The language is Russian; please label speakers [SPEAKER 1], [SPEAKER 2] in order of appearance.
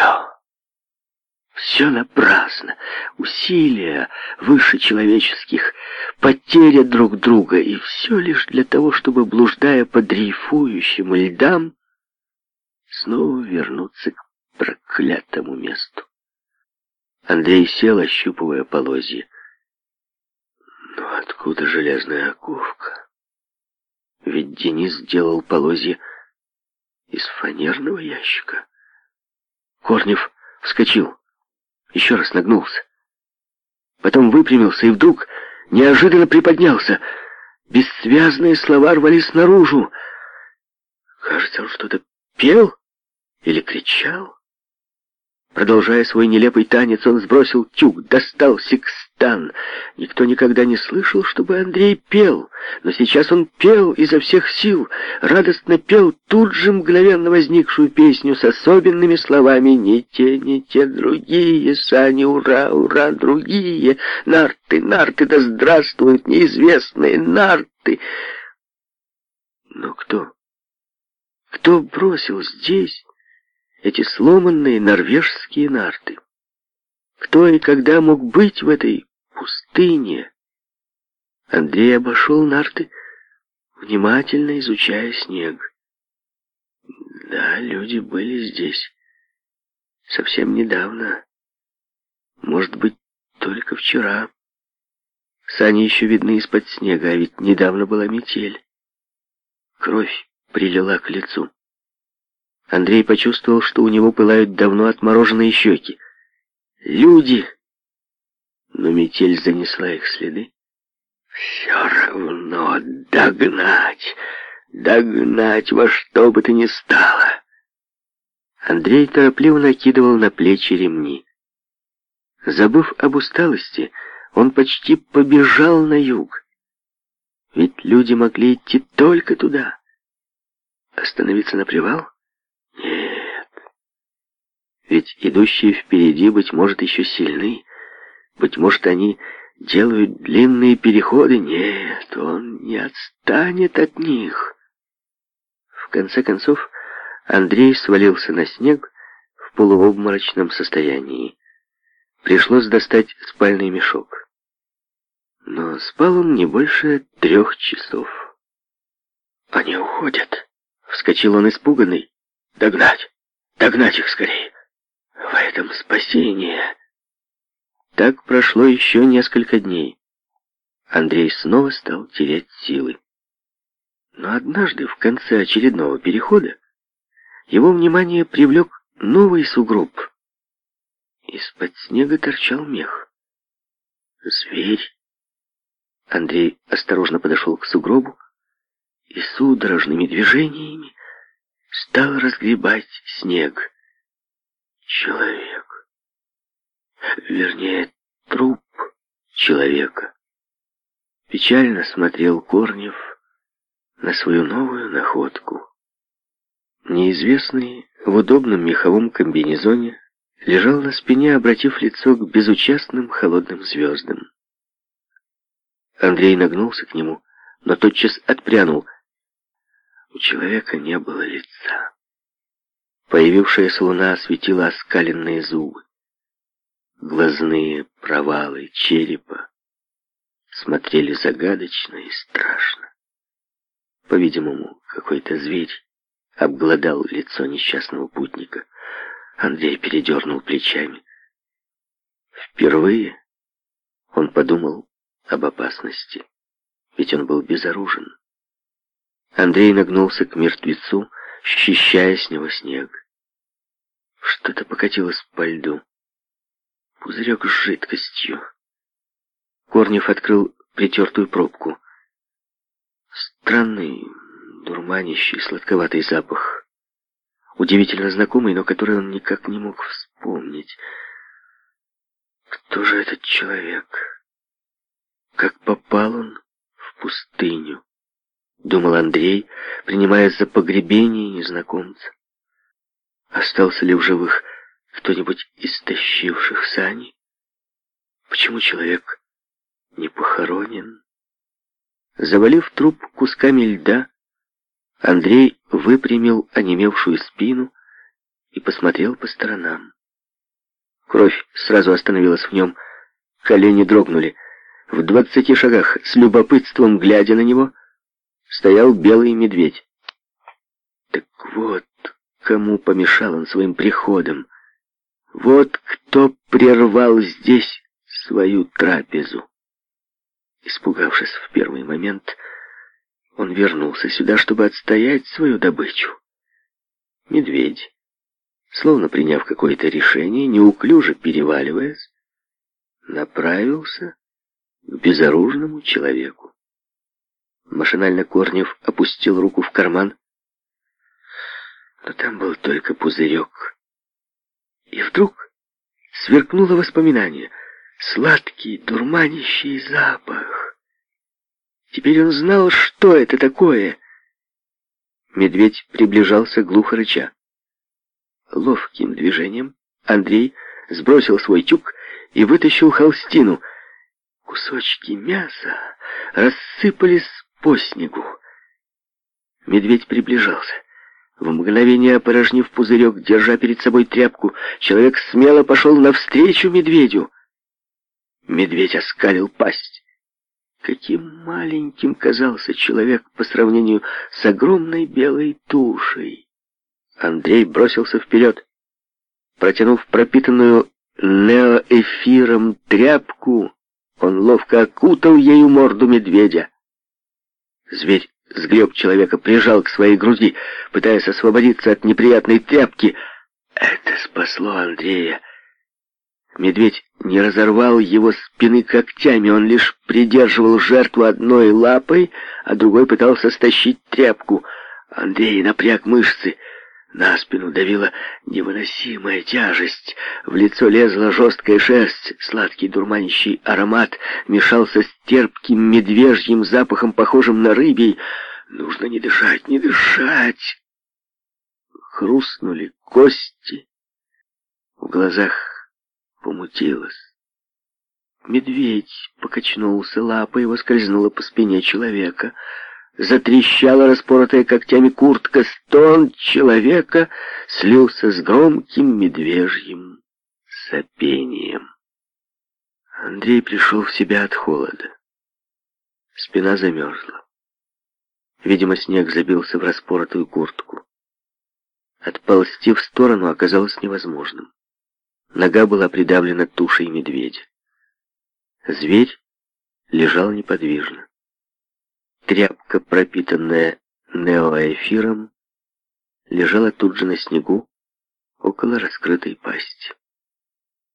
[SPEAKER 1] все. Все напрасно. Усилия выше человеческих, потеря друг друга, и все лишь для того, чтобы, блуждая по дрейфующим льдам, снова вернуться к проклятому месту. Андрей сел, ощупывая полозья. Но откуда железная оковка? Ведь Денис сделал полозья из фанерного ящика. Корнев вскочил, еще раз нагнулся. Потом выпрямился и вдруг неожиданно приподнялся. Бессвязные слова рвались наружу. Кажется, он что-то пел или кричал. Продолжая свой нелепый танец, он сбросил тюк, достал секстан. Никто никогда не слышал, чтобы Андрей пел, но сейчас он пел изо всех сил, радостно пел тут же мгновенно возникшую песню с особенными словами «Не те, не те, другие, сани, ура, ура, другие, нарты, нарты, да здравствуют неизвестные нарты!» Но кто? Кто бросил здесь эти сломанные норвежские нарты. Кто и когда мог быть в этой пустыне? Андрей обошел нарты, внимательно изучая снег. Да, люди были здесь совсем недавно. Может быть, только вчера. Сани еще видны из-под снега, а ведь недавно была метель. Кровь прилила к лицу. Андрей почувствовал, что у него пылают давно отмороженные щеки. «Люди!» Но метель занесла их следы. «Все равно догнать! Догнать во что бы то ни стало!» Андрей торопливо накидывал на плечи ремни. Забыв об усталости, он почти побежал на юг. Ведь люди могли идти только туда. Остановиться на привал? Ведь идущие впереди, быть может, еще сильны. Быть может, они делают длинные переходы. Нет, он не отстанет от них. В конце концов, Андрей свалился на снег в полуобморочном состоянии. Пришлось достать спальный мешок. Но спал он не больше трех часов. «Они уходят!» — вскочил он испуганный. «Догнать! Догнать их скорее!» этом спасение. Так прошло еще несколько дней. Андрей снова стал терять силы. Но однажды, в конце очередного перехода, его внимание привлек новый сугроб. Из-под снега торчал мех. Зверь. Андрей осторожно подошел к сугробу и судорожными движениями стал разгребать снег. Человек вернее, труп человека. Печально смотрел Корнев на свою новую находку. Неизвестный в удобном меховом комбинезоне лежал на спине, обратив лицо к безучастным холодным звездам. Андрей нагнулся к нему, но тотчас отпрянул. У человека не было лица. Появившаяся луна осветила оскаленные зубы глазные провалы черепа смотрели загадочно и страшно. По-видимому, какой-то зверь обглодал лицо несчастного путника. Андрей передернул плечами. Впервые он подумал об опасности, ведь он был безоружен. Андрей нагнулся к мертвецу, счищая с него снег. Что-то покатилось по льду пузырек с жидкостью. Корнев открыл притертую пробку. Странный, дурманящий, сладковатый запах. Удивительно знакомый, но который он никак не мог вспомнить. Кто же этот человек? Как попал он в пустыню? Думал Андрей, принимая за погребение незнакомца. Остался ли в живых кто-нибудь истощивших сани? Почему человек не похоронен? Завалив труп кусками льда, Андрей выпрямил онемевшую спину и посмотрел по сторонам. Кровь сразу остановилась в нем, колени дрогнули. В двадцати шагах, с любопытством глядя на него, стоял белый медведь. Так вот, кому помешал он своим приходом. Вот кто прервал здесь свою трапезу. Испугавшись в первый момент, он вернулся сюда, чтобы отстоять свою добычу. Медведь, словно приняв какое-то решение, неуклюже переваливаясь, направился к безоружному человеку. Машинально Корнев опустил руку в карман, но там был только пузырек и вдруг сверкнуло воспоминание. Сладкий, дурманящий запах. Теперь он знал, что это такое. Медведь приближался глухо рыча. Ловким движением Андрей сбросил свой тюк и вытащил холстину. Кусочки мяса рассыпались по снегу. Медведь приближался. В мгновение опорожнив пузырек, держа перед собой тряпку, человек смело пошел навстречу медведю. Медведь оскалил пасть. Каким маленьким казался человек по сравнению с огромной белой тушей. Андрей бросился вперед. Протянув пропитанную неоэфиром тряпку, он ловко окутал ею морду медведя. Зверь сгреб человека, прижал к своей груди, пытаясь освободиться от неприятной тряпки. Это спасло Андрея. Медведь не разорвал его спины когтями, он лишь придерживал жертву одной лапой, а другой пытался стащить тряпку. Андрей напряг мышцы — на спину давила невыносимая тяжесть, в лицо лезла жесткая шерсть, сладкий дурманящий аромат мешался с терпким медвежьим запахом, похожим на рыбий. Нужно не дышать, не дышать! Хрустнули кости, в глазах помутилось. Медведь покачнулся, лапа его скользнула по спине человека — затрещала распоротая когтями куртка, стон человека слился с громким медвежьим сопением. Андрей пришел в себя от холода. Спина замерзла. Видимо, снег забился в распоротую куртку. Отползти в сторону оказалось невозможным. Нога была придавлена тушей медведя. Зверь лежал неподвижно. Тряпка, пропитанная неоэфиром, лежала тут же на снегу около раскрытой пасти.